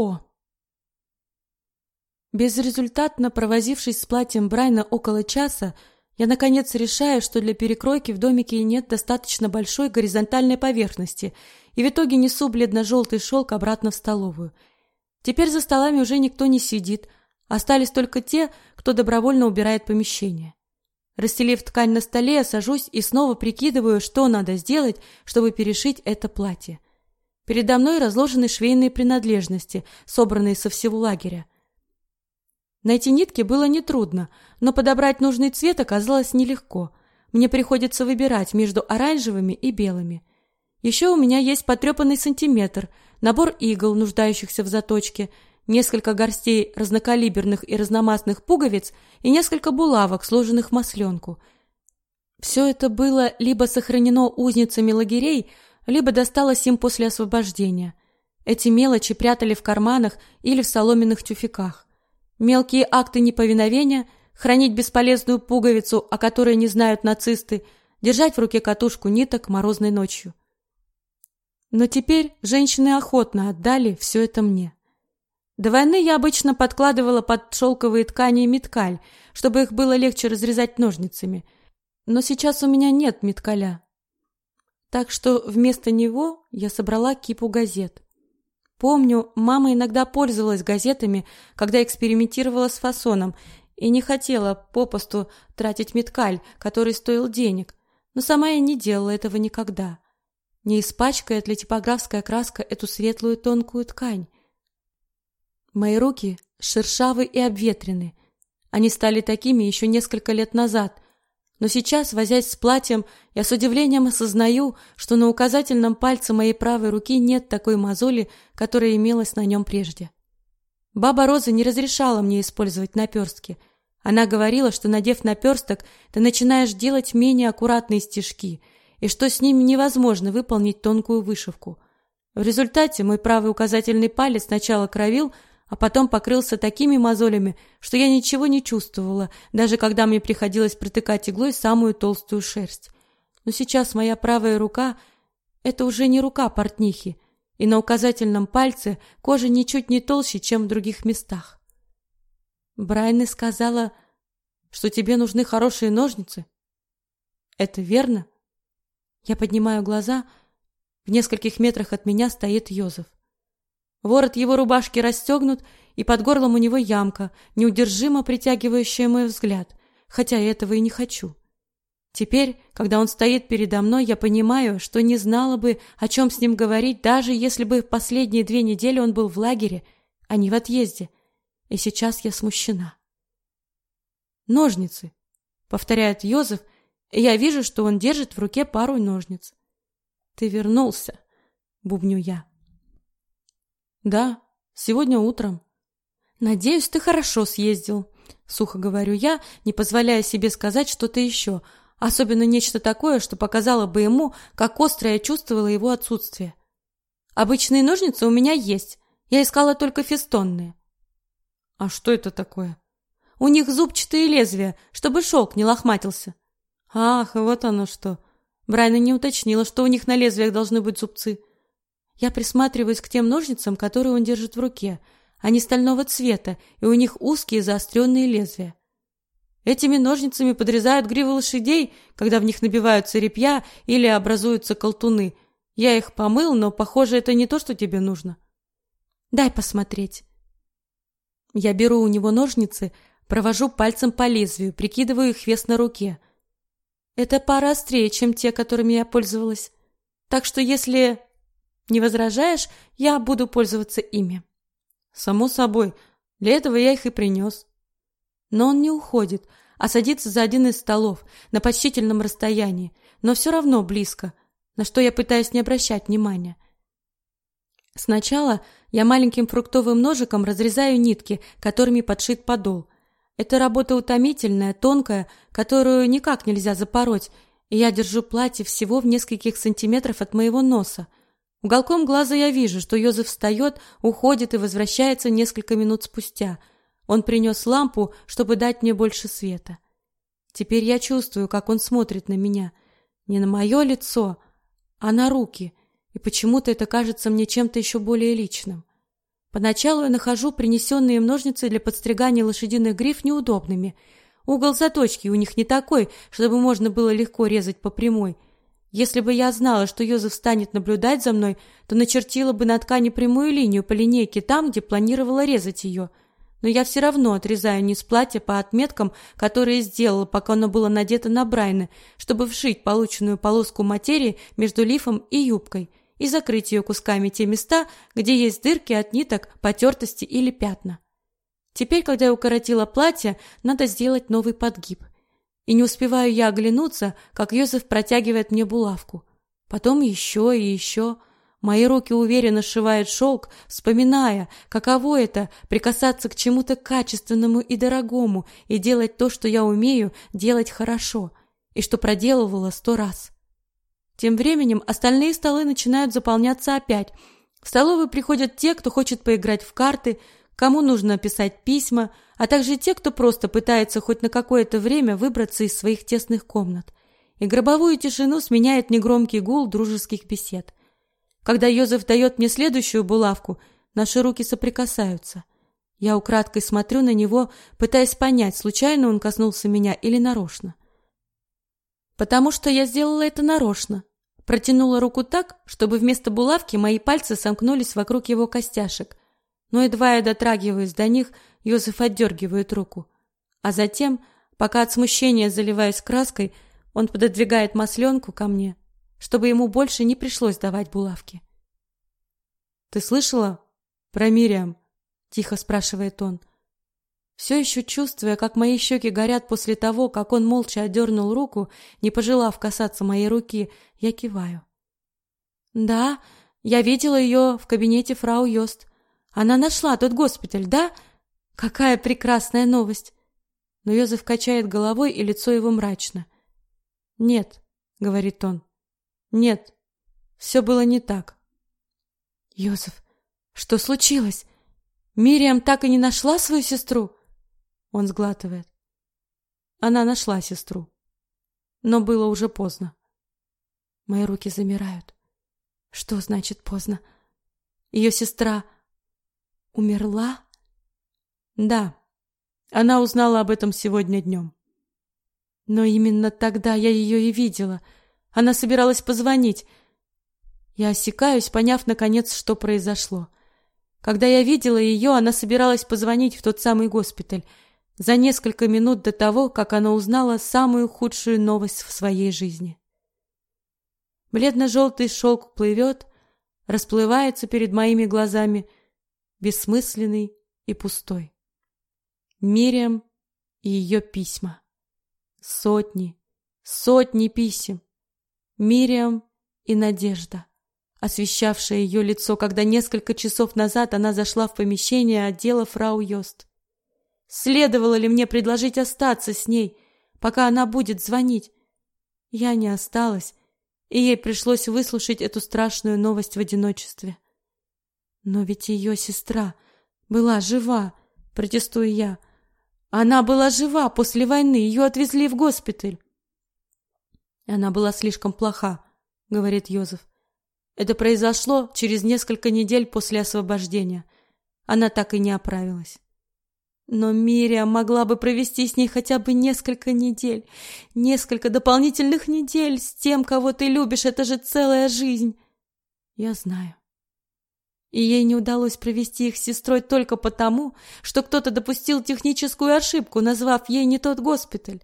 О. Безрезультатно провозившись с платьем Брайна около часа, я наконец решаю, что для перекройки в домике нет достаточно большой горизонтальной поверхности, и в итоге несу бледно-желтый шелк обратно в столовую. Теперь за столами уже никто не сидит, остались только те, кто добровольно убирает помещение. Расстелив ткань на столе, я сажусь и снова прикидываю, что надо сделать, чтобы перешить это платье. Передо мной разложены швейные принадлежности, собранные со всего лагеря. Найти нитки было нетрудно, но подобрать нужный цвет оказалось нелегко. Мне приходится выбирать между оранжевыми и белыми. Еще у меня есть потрепанный сантиметр, набор игл, нуждающихся в заточке, несколько горстей разнокалиберных и разномастных пуговиц и несколько булавок, сложенных в масленку. Все это было либо сохранено узницами лагерей, либо досталось им после освобождения. Эти мелочи прятали в карманах или в соломенных тюфяках. Мелкие акты неповиновения, хранить бесполезную пуговицу, о которой не знают нацисты, держать в руке катушку ниток морозной ночью. Но теперь женщины охотно отдали все это мне. До войны я обычно подкладывала под шелковые ткани меткаль, чтобы их было легче разрезать ножницами. Но сейчас у меня нет меткаля. Так что вместо него я собрала кипу газет. Помню, мама иногда пользовалась газетами, когда экспериментировала с фасоном, и не хотела попусту тратить меткаль, который стоил денег, но сама я не делала этого никогда. Не испачкает ли типографская краска эту светлую тонкую ткань? Мои руки шершавы и обветрены. Они стали такими еще несколько лет назад, но сейчас, возясь с платьем, я с удивлением осознаю, что на указательном пальце моей правой руки нет такой мозоли, которая имелась на нем прежде. Баба Роза не разрешала мне использовать наперстки. Она говорила, что надев наперсток, ты начинаешь делать менее аккуратные стежки, и что с ними невозможно выполнить тонкую вышивку. В результате мой правый указательный палец сначала кровил, а потом покрылся такими мозолями, что я ничего не чувствовала, даже когда мне приходилось протыкать иглой самую толстую шерсть. Но сейчас моя правая рука — это уже не рука портнихи, и на указательном пальце кожа ничуть не толще, чем в других местах. Брайны сказала, что тебе нужны хорошие ножницы. Это верно? Я поднимаю глаза. В нескольких метрах от меня стоит Йозеф. Ворот его рубашки расстегнут, и под горлом у него ямка, неудержимо притягивающая мой взгляд, хотя я этого и не хочу. Теперь, когда он стоит передо мной, я понимаю, что не знала бы, о чем с ним говорить, даже если бы последние две недели он был в лагере, а не в отъезде. И сейчас я смущена. Ножницы, повторяет Йозеф, и я вижу, что он держит в руке пару ножниц. Ты вернулся, бубню я. Да, сегодня утром. Надеюсь, ты хорошо съездил, сухо говорю я, не позволяя себе сказать что-то еще, особенно нечто такое, что показало бы ему, как остро я чувствовала его отсутствие. Обычные ножницы у меня есть. Я искала только фестонные. А что это такое? У них зубчатые лезвия, чтобы шелк не лохматился. Ах, вот оно что. Брайна не уточнила, что у них на лезвиях должны быть зубцы. Я присматриваюсь к тем ножницам, которые он держит в руке. Они стального цвета, и у них узкие заостренные лезвия. Этими ножницами подрезают гривы лошадей, когда в них набиваются репья или образуются колтуны. Я их помыл, но, похоже, это не то, что тебе нужно. Дай посмотреть. Я беру у него ножницы, провожу пальцем по лезвию, прикидываю их вес на руке. Это пара острее, чем те, которыми я пользовалась. Так что если не возражаешь, я буду пользоваться ими. Само собой, для этого я их и принес. Но он не уходит, а садится за один из столов на почтительном расстоянии, но все равно близко, на что я пытаюсь не обращать внимания. Сначала я маленьким фруктовым ножиком разрезаю нитки, которыми подшит подол. Это работа утомительная, тонкая, которую никак нельзя запороть, и я держу платье всего в нескольких сантиметров от моего носа – Уголком глаза я вижу, что Йозеф встает, уходит и возвращается несколько минут спустя. Он принес лампу, чтобы дать мне больше света. Теперь я чувствую, как он смотрит на меня. Не на мое лицо, а на руки. И почему-то это кажется мне чем-то еще более личным. Поначалу я нахожу принесенные ножницы для подстригания лошадиных гриф неудобными. Угол заточки у них не такой, чтобы можно было легко резать по прямой. Если бы я знала, что Йозеф станет наблюдать за мной, то начертила бы на ткани прямую линию по линейке там, где планировала резать ее. Но я все равно отрезаю низ платья по отметкам, которые сделала, пока оно было надето на Брайна, чтобы вшить полученную полоску материи между лифом и юбкой – и закрыть ее кусками те места, где есть дырки от ниток, потертости или пятна. Теперь, когда я укоротила платье, надо сделать новый подгиб. И не успеваю я оглянуться, как Йозеф протягивает мне булавку. Потом еще и еще. Мои руки уверенно сшивают шелк, вспоминая, каково это прикасаться к чему-то качественному и дорогому и делать то, что я умею делать хорошо, и что проделывала сто раз. Тем временем остальные столы начинают заполняться опять. В столовую приходят те, кто хочет поиграть в карты, кому нужно писать письма, а также те, кто просто пытается хоть на какое-то время выбраться из своих тесных комнат. И гробовую тишину сменяет негромкий гул дружеских бесед. Когда Йозеф дает мне следующую булавку, наши руки соприкасаются. Я украдкой смотрю на него, пытаясь понять, случайно он коснулся меня или нарочно. Потому что я сделала это нарочно. Протянула руку так, чтобы вместо булавки мои пальцы сомкнулись вокруг его костяшек. Но едва я дотрагиваюсь до них, Йозеф отдергивает руку. А затем, пока от смущения заливаюсь краской, он пододвигает масленку ко мне, чтобы ему больше не пришлось давать булавки. «Ты слышала про Мириам?» — тихо спрашивает он. Все еще чувствуя, как мои щеки горят после того, как он молча отдернул руку, не пожелав касаться моей руки, я киваю. «Да, я видела ее в кабинете фрау Йост. Она нашла тот госпиталь, да? Какая прекрасная новость!» Но Йозеф качает головой, и лицо его мрачно. «Нет», — говорит он, — «нет, все было не так». «Йозеф, что случилось? Мириам так и не нашла свою сестру?» Он сглатывает. Она нашла сестру. Но было уже поздно. Мои руки замирают. Что значит поздно? Ее сестра умерла? Да. Она узнала об этом сегодня днем. Но именно тогда я ее и видела. Она собиралась позвонить. Я осекаюсь, поняв наконец, что произошло. Когда я видела ее, она собиралась позвонить в тот самый госпиталь за несколько минут до того, как она узнала самую худшую новость в своей жизни. Бледно-желтый шелк плывет, расплывается перед моими глазами, бессмысленный и пустой. Мириам и ее письма. Сотни, сотни писем. Мириам и Надежда, освещавшая ее лицо, когда несколько часов назад она зашла в помещение отдела фрау Йост. Следовало ли мне предложить остаться с ней, пока она будет звонить? Я не осталась, и ей пришлось выслушать эту страшную новость в одиночестве. Но ведь ее сестра была жива, протестую я. Она была жива после войны, ее отвезли в госпиталь. Она была слишком плоха, говорит Йозеф. Это произошло через несколько недель после освобождения. Она так и не оправилась. Но Мириам могла бы провести с ней хотя бы несколько недель. Несколько дополнительных недель с тем, кого ты любишь. Это же целая жизнь. Я знаю. И ей не удалось провести их с сестрой только потому, что кто-то допустил техническую ошибку, назвав ей не тот госпиталь.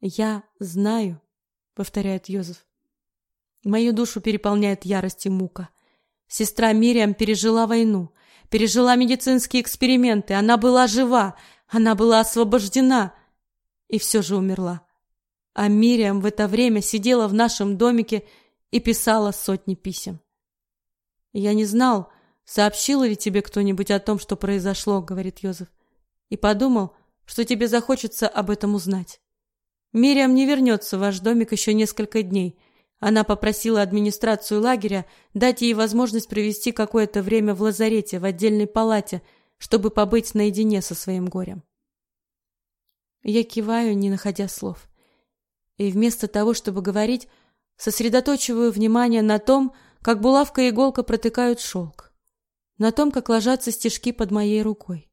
«Я знаю», — повторяет Йозеф. Мою душу переполняет ярость и мука. Сестра Мириам пережила войну пережила медицинские эксперименты, она была жива, она была освобождена и все же умерла. А Мириам в это время сидела в нашем домике и писала сотни писем. Я не знал, сообщил ли тебе кто-нибудь о том, что произошло, говорит Йозеф, и подумал, что тебе захочется об этом узнать. Мириам не вернется в ваш домик еще несколько дней — она попросила администрацию лагеря дать ей возможность провести какое-то время в лазарете, в отдельной палате, чтобы побыть наедине со своим горем. Я киваю, не находя слов. И вместо того, чтобы говорить, сосредоточиваю внимание на том, как булавка и иголка протыкают шелк. на том, как ложатся стежки под моей рукой.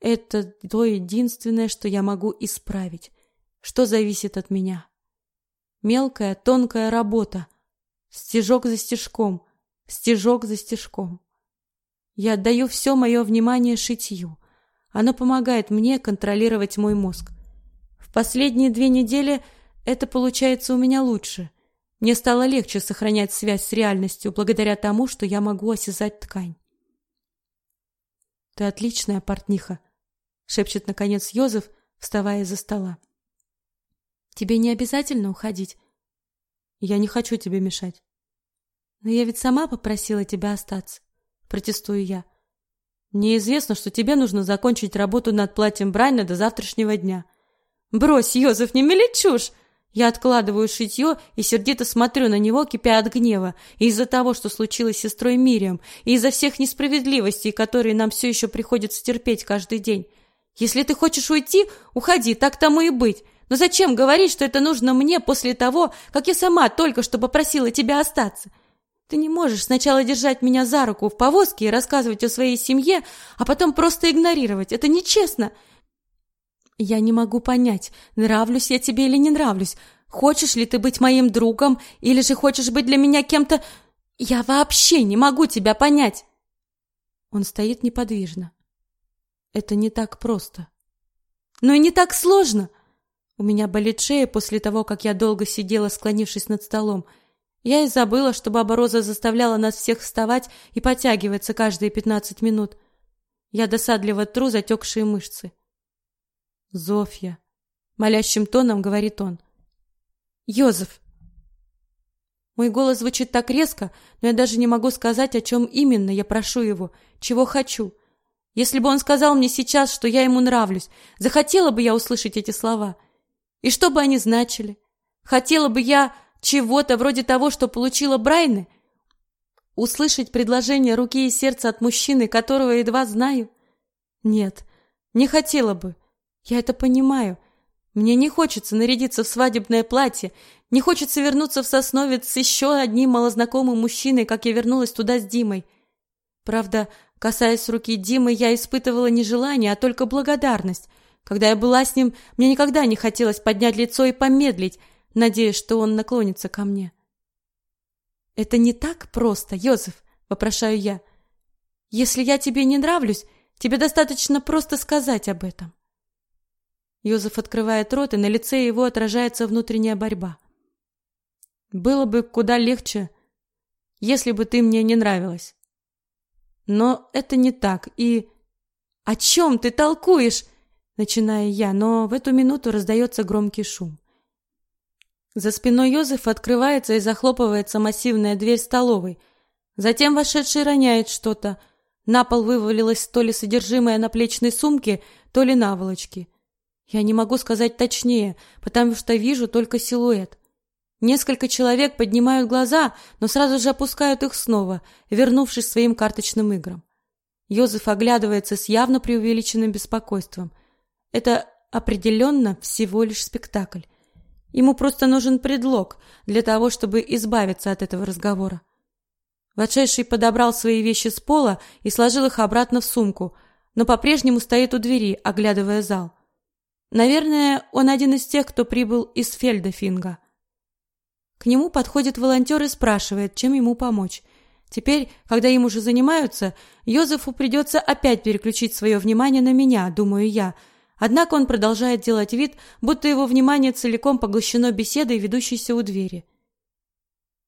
Это то единственное, что я могу исправить, что зависит от меня. Мелкая, тонкая работа, стежок за стежком, стежок за стежком. Я отдаю все мое внимание шитью. Оно помогает мне контролировать мой мозг. В последние две недели это получается у меня лучше. Мне стало легче сохранять связь с реальностью благодаря тому, что я могу осязать ткань. Ты отличная портниха, шепчет наконец Йозеф, вставая из-за стола. Тебе не обязательно уходить. Я не хочу тебе мешать. Но я ведь сама попросила тебя остаться. Протестую я. Мне известно, что тебе нужно закончить работу над платьем Брайна до завтрашнего дня. Брось, Йозеф, не мели чушь! Я откладываю шитье и сердито смотрю на него, кипя от гнева, из-за того, что случилось с сестрой Мирием, и из-за всех несправедливостей, которые нам все еще приходится терпеть каждый день. Если ты хочешь уйти, уходи, так тому и быть. Но зачем говорить, что это нужно мне после того, как я сама только что попросила тебя остаться? Ты не можешь сначала держать меня за руку в повозке и рассказывать о своей семье, а потом просто игнорировать. Это нечестно. Я не могу понять, нравлюсь я тебе или не нравлюсь. Хочешь ли ты быть моим другом или же хочешь быть для меня кем-то... Я вообще не могу тебя понять. Он стоит неподвижно. Это не так просто. Но и не так сложно. У меня болит шея после того, как я долго сидела, склонившись над столом. Я и забыла, что баба Роза заставляла нас всех вставать и подтягиваться каждые пятнадцать минут. Я досадливо тру затекшие мышцы. Зофья, молящим тоном говорит он. Йозеф. Мой голос звучит так резко, но я даже не могу сказать, о чем именно я прошу его, чего хочу. Если бы он сказал мне сейчас, что я ему нравлюсь, захотела бы я услышать эти слова. И что бы они значили? Хотела бы я чего-то вроде того, что получила Брайны? Услышать предложение руки и сердца от мужчины, которого едва знаю? Нет, не хотела бы. Я это понимаю. Мне не хочется нарядиться в свадебное платье, не хочется вернуться в Сосновец с еще одним малознакомым мужчиной, как я вернулась туда с Димой. Правда, касаясь руки Димы, я испытывала не желание, а только благодарность. Когда я была с ним, мне никогда не хотелось поднять лицо и помедлить, надеясь, что он наклонится ко мне. Это не так просто, Йозеф, вопрошаю я. Если я тебе не нравлюсь, тебе достаточно просто сказать об этом. Йозеф открывает рот, и на лице его отражается внутренняя борьба. Было бы куда легче, если бы ты мне не нравилась. Но это не так. И о чем ты толкуешь? Начинаю я, но в эту минуту раздается громкий шум. За спиной Йозефа открывается и захлопывается массивная дверь столовой. Затем вошедший роняет что-то. На пол вывалилось то ли содержимое наплечной сумки, то ли наволочки. Я не могу сказать точнее, потому что вижу только силуэт. Несколько человек поднимают глаза, но сразу же опускают их снова, вернувшись к своим карточным играм. Йозеф оглядывается с явно преувеличенным беспокойством. Это определенно всего лишь спектакль. Ему просто нужен предлог для того, чтобы избавиться от этого разговора. Вошедший подобрал свои вещи с пола и сложил их обратно в сумку, но по-прежнему стоит у двери, оглядывая зал. Наверное, он один из тех, кто прибыл из Фельдефинга. К нему подходит волонтер и спрашивает, чем ему помочь. Теперь, когда им уже занимаются, Йозефу придется опять переключить свое внимание на меня, думаю я, Однако он продолжает делать вид, будто его внимание целиком поглощено беседой, ведущейся у двери.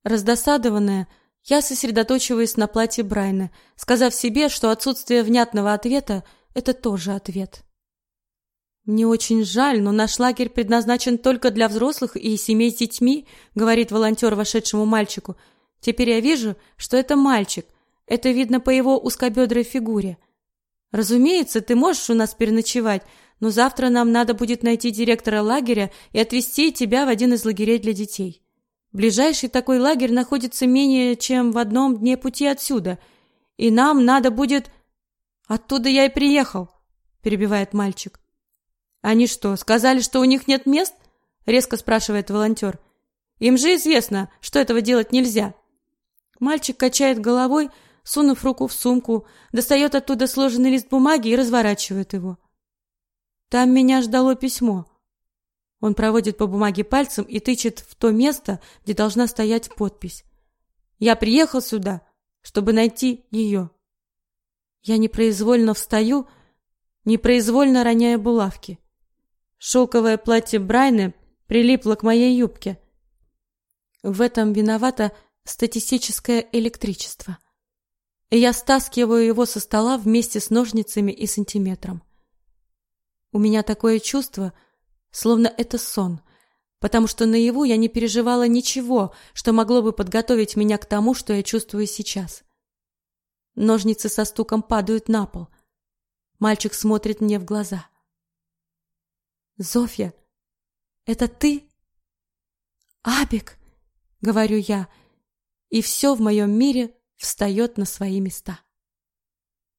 Раздосадованная, я сосредоточиваюсь на платье Брайна, сказав себе, что отсутствие внятного ответа – это тоже ответ. «Мне очень жаль, но наш лагерь предназначен только для взрослых и семей с детьми», – говорит волонтер вошедшему мальчику. «Теперь я вижу, что это мальчик. Это видно по его узкобедрой фигуре. Разумеется, ты можешь у нас переночевать, но завтра нам надо будет найти директора лагеря и отвезти тебя в один из лагерей для детей. Ближайший такой лагерь находится менее чем в одном дне пути отсюда, и нам надо будет... Оттуда я и приехал, перебивает мальчик. Они что, сказали, что у них нет мест? Резко спрашивает волонтер. Им же известно, что этого делать нельзя. Мальчик качает головой, сунув руку в сумку, достает оттуда сложенный лист бумаги и разворачивает его. Там меня ждало письмо. Он проводит по бумаге пальцем и тычет в то место, где должна стоять подпись. Я приехал сюда, чтобы найти ее. Я непроизвольно встаю, непроизвольно роняя булавки. Шелковое платье Брайны прилипло к моей юбке. В этом виновато статистическое электричество. я стаскиваю его со стола вместе с ножницами и сантиметром. У меня такое чувство, словно это сон, потому что наяву я не переживала ничего, что могло бы подготовить меня к тому, что я чувствую сейчас. Ножницы со стуком падают на пол. Мальчик смотрит мне в глаза. «Зофья, это ты?» «Абик!» — говорю я, и все в моем мире встает на свои места.